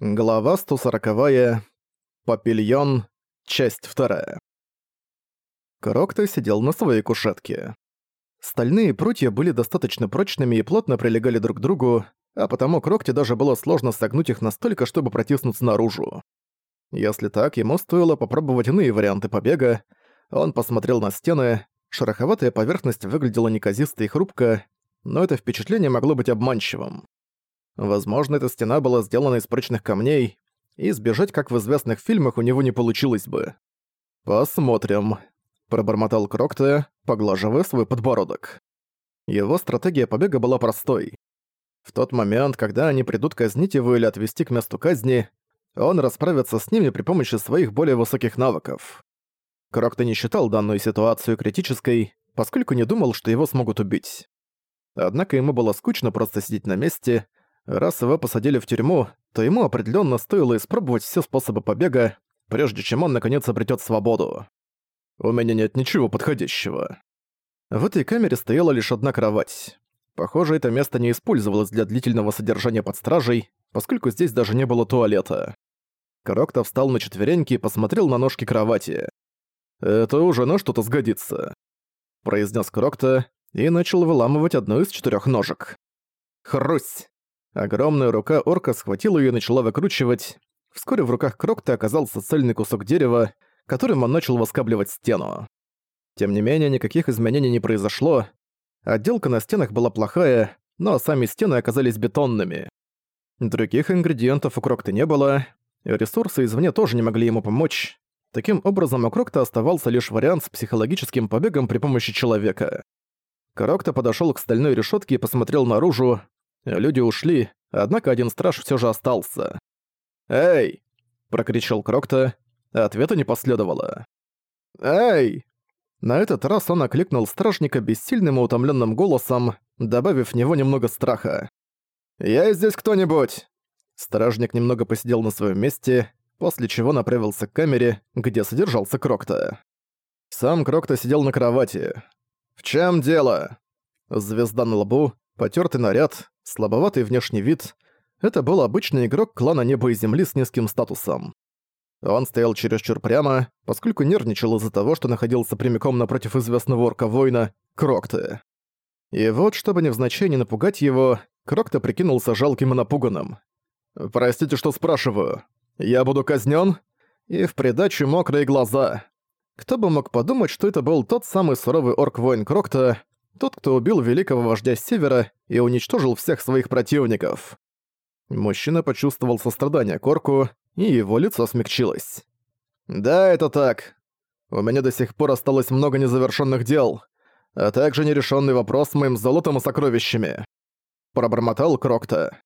Глава 140. Папильон. Часть 2. Крокто сидел на своей кушетке. Стальные прутья были достаточно прочными и плотно прилегали друг к другу, а потому Крокте даже было сложно согнуть их настолько, чтобы протиснуться наружу. Если так, ему стоило попробовать иные варианты побега. Он посмотрел на стены, шероховатая поверхность выглядела неказисто и хрупко, но это впечатление могло быть обманчивым. Возможно, эта стена была сделана из прочных камней, и сбежать, как в известных фильмах, у него не получилось бы. «Посмотрим», — пробормотал Крокте, поглаживая свой подбородок. Его стратегия побега была простой. В тот момент, когда они придут казнить его или отвести к месту казни, он расправится с ними при помощи своих более высоких навыков. Крокте не считал данную ситуацию критической, поскольку не думал, что его смогут убить. Однако ему было скучно просто сидеть на месте, Раз его посадили в тюрьму, то ему определенно стоило испробовать все способы побега, прежде чем он наконец обретет свободу. У меня нет ничего подходящего. В этой камере стояла лишь одна кровать. Похоже, это место не использовалось для длительного содержания под стражей, поскольку здесь даже не было туалета. Крокто встал на четвереньки и посмотрел на ножки кровати. «Это уже на что-то сгодится», — произнес Крокто и начал выламывать одну из четырех ножек. «Хрусь!» Огромная рука орка схватила её и начала выкручивать. Вскоре в руках Крокта оказался цельный кусок дерева, которым он начал воскабливать стену. Тем не менее, никаких изменений не произошло. Отделка на стенах была плохая, но сами стены оказались бетонными. Других ингредиентов у Крокта не было, ресурсы извне тоже не могли ему помочь. Таким образом, у Крокта оставался лишь вариант с психологическим побегом при помощи человека. Крокта подошёл к стальной решётке и посмотрел наружу, Люди ушли, однако один страж все же остался. «Эй!» – прокричал Крокта, ответа не последовало. «Эй!» На этот раз он окликнул стражника бессильным и утомленным голосом, добавив в него немного страха. «Я здесь кто-нибудь?» Стражник немного посидел на своем месте, после чего направился к камере, где содержался Крокта. Сам Крокта сидел на кровати. «В чем дело?» Звезда на лбу, потертый наряд, слабоватый внешний вид — это был обычный игрок клана Неба и Земли с низким статусом. Он стоял чересчур прямо, поскольку нервничал из-за того, что находился прямиком напротив известного орка-воина Крокты. И вот, чтобы невзначай не напугать его, Крокта прикинулся жалким и напуганным. «Простите, что спрашиваю. Я буду казнен? И в придачу мокрые глаза. Кто бы мог подумать, что это был тот самый суровый орк-воин Крокта, тот, кто убил великого вождя Севера и уничтожил всех своих противников. Мужчина почувствовал сострадание Корку, и его лицо смягчилось. «Да, это так. У меня до сих пор осталось много незавершенных дел, а также нерешенный вопрос с моим золотом и сокровищами», — пробормотал Крокта.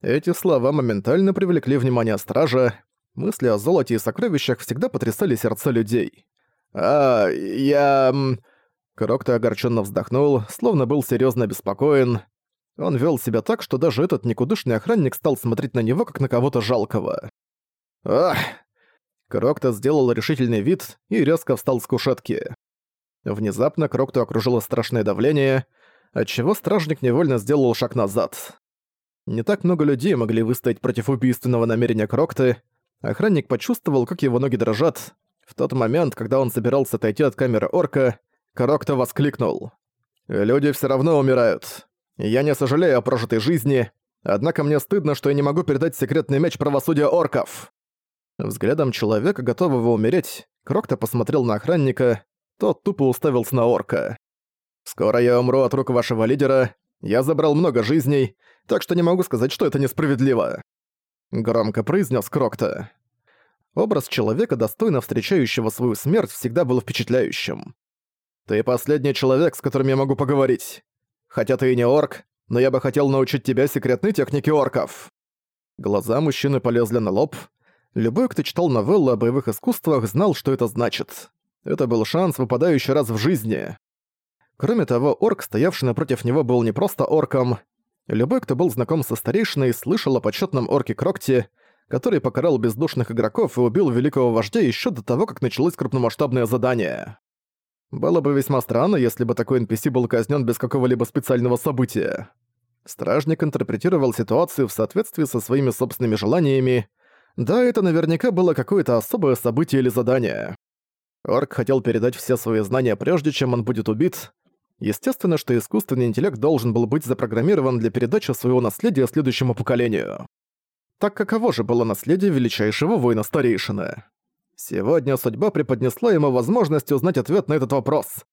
Эти слова моментально привлекли внимание стража, мысли о золоте и сокровищах всегда потрясали сердца людей. «А, я...» Крокто огорченно вздохнул, словно был серьезно обеспокоен. Он вел себя так, что даже этот никудышный охранник стал смотреть на него, как на кого-то жалкого. «Ах!» Крокто сделал решительный вид и резко встал с кушетки. Внезапно Крокту окружило страшное давление, отчего стражник невольно сделал шаг назад. Не так много людей могли выстоять против убийственного намерения Крокты. Охранник почувствовал, как его ноги дрожат. В тот момент, когда он собирался отойти от камеры орка, Крокто воскликнул. «Люди все равно умирают. Я не сожалею о прожитой жизни, однако мне стыдно, что я не могу передать секретный меч правосудия орков». Взглядом человека, готового умереть, Крокто посмотрел на охранника, тот тупо уставился на орка. «Скоро я умру от рук вашего лидера. Я забрал много жизней, так что не могу сказать, что это несправедливо». Громко произнес Крокто. Образ человека, достойно встречающего свою смерть, всегда был впечатляющим. Ты последний человек, с которым я могу поговорить. Хотя ты и не орк, но я бы хотел научить тебя секретной технике орков». Глаза мужчины полезли на лоб. Любой, кто читал новеллы о боевых искусствах, знал, что это значит. Это был шанс, выпадающий раз в жизни. Кроме того, орк, стоявший напротив него, был не просто орком. Любой, кто был знаком со старейшиной, слышал о почетном орке Крокте, который покарал бездушных игроков и убил великого вождя еще до того, как началось крупномасштабное задание. Было бы весьма странно, если бы такой NPC был казнен без какого-либо специального события. Стражник интерпретировал ситуацию в соответствии со своими собственными желаниями. Да, это наверняка было какое-то особое событие или задание. Орк хотел передать все свои знания прежде, чем он будет убит. Естественно, что искусственный интеллект должен был быть запрограммирован для передачи своего наследия следующему поколению. Так каково же было наследие величайшего воина-старейшины? Сегодня судьба преподнесла ему возможность узнать ответ на этот вопрос.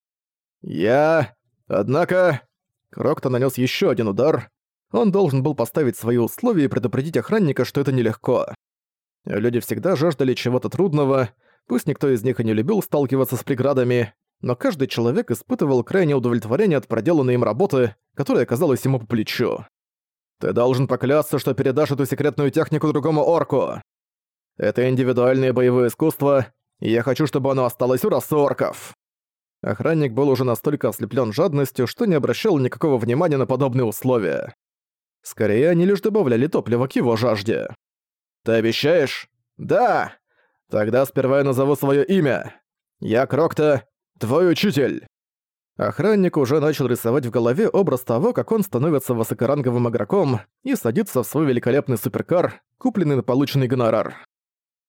«Я... Однако...» Крокто нанес еще один удар. Он должен был поставить свои условия и предупредить охранника, что это нелегко. Люди всегда жаждали чего-то трудного, пусть никто из них и не любил сталкиваться с преградами, но каждый человек испытывал крайнее удовлетворение от проделанной им работы, которая оказалась ему по плечу. «Ты должен поклясться, что передашь эту секретную технику другому орку. Это индивидуальное боевое искусство, и я хочу, чтобы оно осталось у расы орков». Охранник был уже настолько ослеплен жадностью, что не обращал никакого внимания на подобные условия. Скорее, они лишь добавляли топливо к его жажде. «Ты обещаешь?» «Да!» «Тогда сперва я назову свое имя. Я Крокта, твой учитель!» Охранник уже начал рисовать в голове образ того, как он становится высокоранговым игроком и садится в свой великолепный суперкар, купленный на полученный гонорар.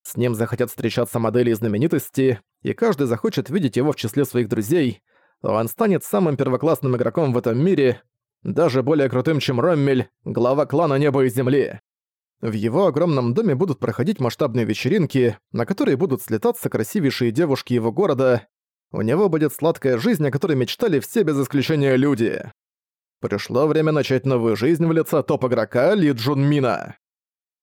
С ним захотят встречаться модели и знаменитости, и каждый захочет видеть его в числе своих друзей. Он станет самым первоклассным игроком в этом мире, даже более крутым, чем Роммель, глава клана Неба и Земли. В его огромном доме будут проходить масштабные вечеринки, на которые будут слетаться красивейшие девушки его города. У него будет сладкая жизнь, о которой мечтали все без исключения люди. Пришло время начать новую жизнь в лице топ-игрока Ли Джун Мина.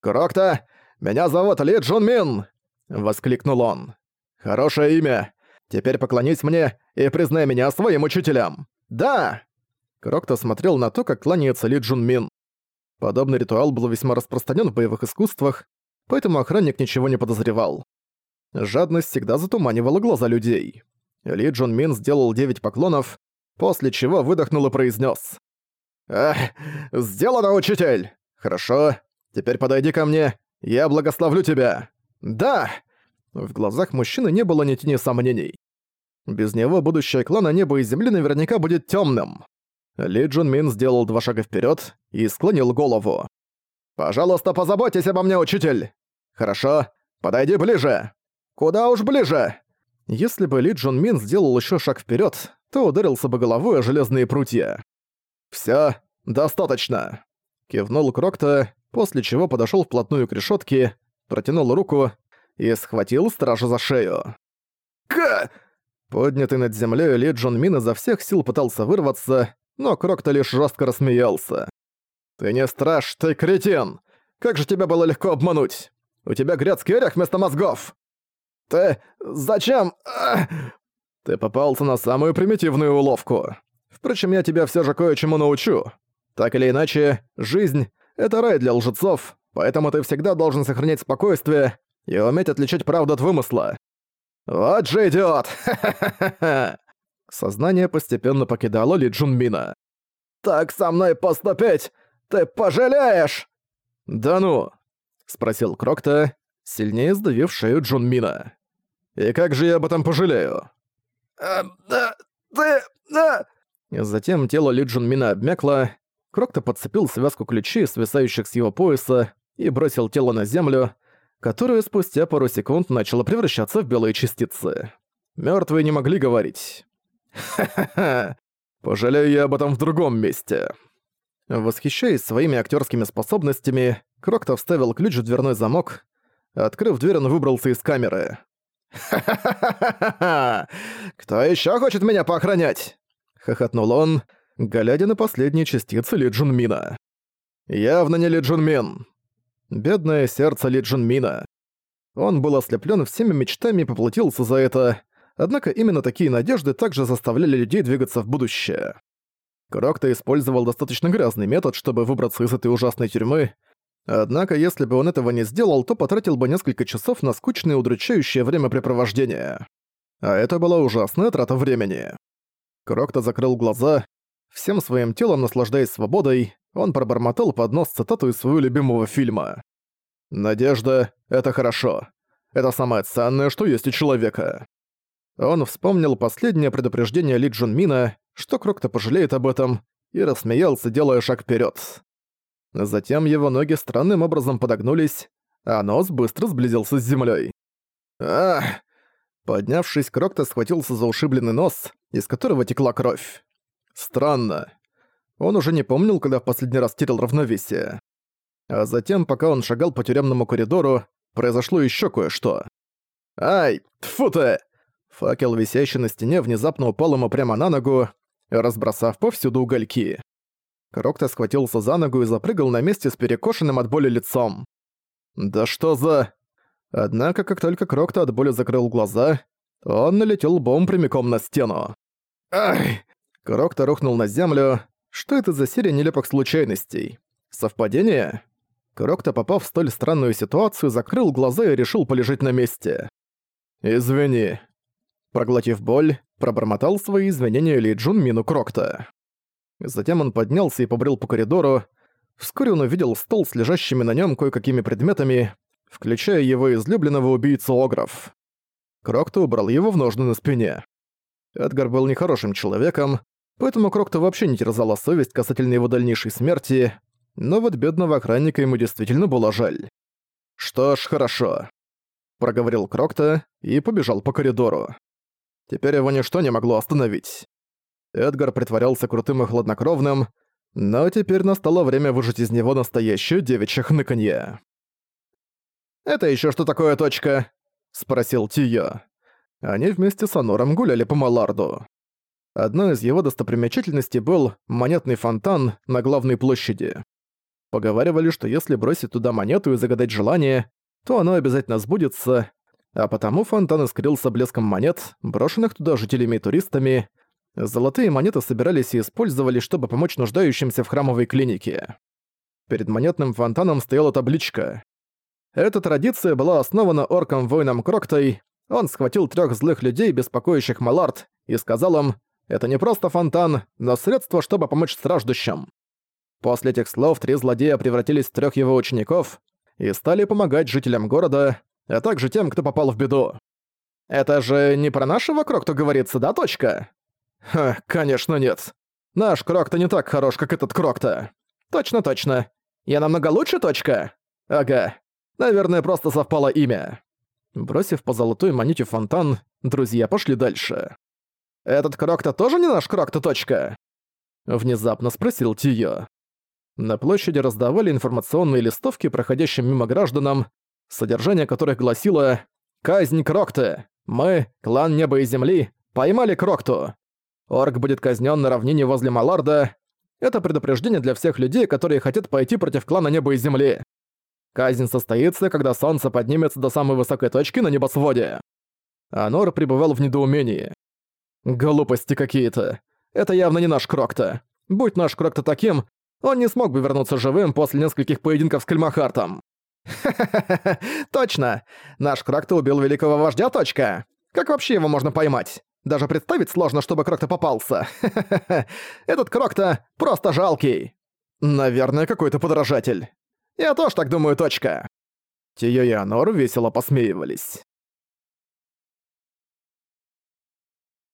«Крокта, «Меня зовут Ли Джун Мин!» — воскликнул он. «Хорошее имя. Теперь поклонись мне и признай меня своим учителем. Да!» Крокто смотрел на то, как кланяется Ли Джун Мин. Подобный ритуал был весьма распространен в боевых искусствах, поэтому охранник ничего не подозревал. Жадность всегда затуманивала глаза людей. Ли Джун Мин сделал девять поклонов, после чего выдохнул и произнес: «Эх, сделано, учитель! Хорошо, теперь подойди ко мне «Я благословлю тебя!» «Да!» В глазах мужчины не было ни тени сомнений. Без него будущее клана Неба и Земли наверняка будет темным. Ли Джун Мин сделал два шага вперед и склонил голову. «Пожалуйста, позаботьтесь обо мне, учитель!» «Хорошо, подойди ближе!» «Куда уж ближе!» Если бы Ли Джун Мин сделал еще шаг вперед, то ударился бы головой о железные прутья. Все, достаточно!» Кивнул Крокта после чего подошёл вплотную к решётке, протянул руку и схватил стража за шею. «Ка!» Поднятый над землёй Ли Джон Мин изо всех сил пытался вырваться, но Крокто лишь жестко рассмеялся. «Ты не страж, ты кретин! Как же тебя было легко обмануть! У тебя грецкий орех вместо мозгов!» «Ты... зачем...» «Ты попался на самую примитивную уловку. Впрочем, я тебя всё же кое-чему научу. Так или иначе, жизнь это рай для лжецов, поэтому ты всегда должен сохранять спокойствие и уметь отличать правду от вымысла. Вот же идиот! Сознание постепенно покидало Ли Джунмина. «Так со мной поступить! Ты пожалеешь!» «Да ну!» — спросил Крокта, сильнее сдавив шею Джунмина. «И как же я об этом пожалею?» «А, да, ты, да...» Затем тело Ли Джунмина обмякло, Крокто подцепил связку ключей, свисающих с его пояса, и бросил тело на землю, которая спустя пару секунд начала превращаться в белые частицы. Мёртвые не могли говорить. «Ха-ха-ха! Пожалею я об этом в другом месте». Восхищаясь своими актерскими способностями, Крокто вставил ключ в дверной замок. Открыв дверь, он выбрался из камеры. «Ха-ха-ха-ха! Кто еще хочет меня поохранять?» — хохотнул он, глядя на последние частицы Ли Джунмина. Явно не Ли Джунмин. Бедное сердце Ли Джунмина. Он был ослеплен всеми мечтами и поплатился за это, однако именно такие надежды также заставляли людей двигаться в будущее. Крокто использовал достаточно грязный метод, чтобы выбраться из этой ужасной тюрьмы, однако если бы он этого не сделал, то потратил бы несколько часов на скучное и удручающее времяпрепровождение. А это была ужасная трата времени. Крокто закрыл глаза, Всем своим телом наслаждаясь свободой, он пробормотал под нос цитату из своего любимого фильма. «Надежда — это хорошо. Это самое ценное, что есть у человека». Он вспомнил последнее предупреждение Ли Джун Мина, что Крокто пожалеет об этом, и рассмеялся, делая шаг вперед. Затем его ноги странным образом подогнулись, а нос быстро сблизился с землей. Ах! Поднявшись, Крокто схватился за ушибленный нос, из которого текла кровь. Странно. Он уже не помнил, когда в последний раз терял равновесие. А затем, пока он шагал по тюремному коридору, произошло еще кое-что. «Ай, тьфу ты!» Факел, висящий на стене, внезапно упал ему прямо на ногу, разбросав повсюду угольки. Крокто схватился за ногу и запрыгал на месте с перекошенным от боли лицом. «Да что за...» Однако, как только Крокто от боли закрыл глаза, он налетел лбом прямиком на стену. «Ай!» Крокто рухнул на землю. Что это за серия нелепых случайностей? Совпадение? Крокто, попав в столь странную ситуацию, закрыл глаза и решил полежать на месте. «Извини». Проглотив боль, пробормотал свои извинения Ли Джун Мину Крокта. Затем он поднялся и побрел по коридору. Вскоре он увидел стол с лежащими на нем кое-какими предметами, включая его излюбленного убийцу Огров. Крокто убрал его в ножны на спине. Эдгар был нехорошим человеком, поэтому Крокто вообще не терзала совесть касательно его дальнейшей смерти, но вот бедного охранника ему действительно было жаль. «Что ж, хорошо», — проговорил Крокто и побежал по коридору. Теперь его ничто не могло остановить. Эдгар притворялся крутым и хладнокровным, но теперь настало время выжать из него настоящее девичье хныканье. «Это еще что такое точка?» — спросил Тио. Они вместе с Анором гуляли по Маларду. Одной из его достопримечательностей был монетный фонтан на главной площади. Поговаривали, что если бросить туда монету и загадать желание, то оно обязательно сбудется, а потому фонтан искрился блеском монет, брошенных туда жителями и туристами. Золотые монеты собирались и использовались, чтобы помочь нуждающимся в храмовой клинике. Перед монетным фонтаном стояла табличка. Эта традиция была основана орком-воином Кроктой. Он схватил трех злых людей, беспокоящих Малард, и сказал им, «Это не просто фонтан, но средство, чтобы помочь страждущим. После этих слов три злодея превратились в трех его учеников и стали помогать жителям города, а также тем, кто попал в беду. «Это же не про нашего Крокта говорится, да, точка?» «Ха, конечно нет. Наш Крокта не так хорош, как этот Крокта». «Точно-точно. Я намного лучше, точка?» «Ага. Наверное, просто совпало имя». Бросив по золотой монете фонтан, друзья пошли дальше. «Этот Крокта тоже не наш Крокта, точка?» Внезапно спросил Тио. На площади раздавали информационные листовки проходящим мимо гражданам, содержание которых гласило «Казнь Крокты! Мы, клан Неба и Земли, поймали Крокту! Орк будет казнен на равнине возле Маларда. Это предупреждение для всех людей, которые хотят пойти против клана Неба и Земли. Казнь состоится, когда солнце поднимется до самой высокой точки на небосводе». Анор пребывал в недоумении. «Глупости какие-то. Это явно не наш Крокта. Будь наш Крокта таким, он не смог бы вернуться живым после нескольких поединков с Кальмахартом. Ха-ха-ха, точно! Наш Крокто убил великого вождя, точка! Как вообще его можно поймать? Даже представить сложно, чтобы Крокто попался. Ха-ха-ха, этот Крокто просто жалкий. Наверное, какой-то подражатель. Я тоже так думаю, точка. Тио и Анор весело посмеивались.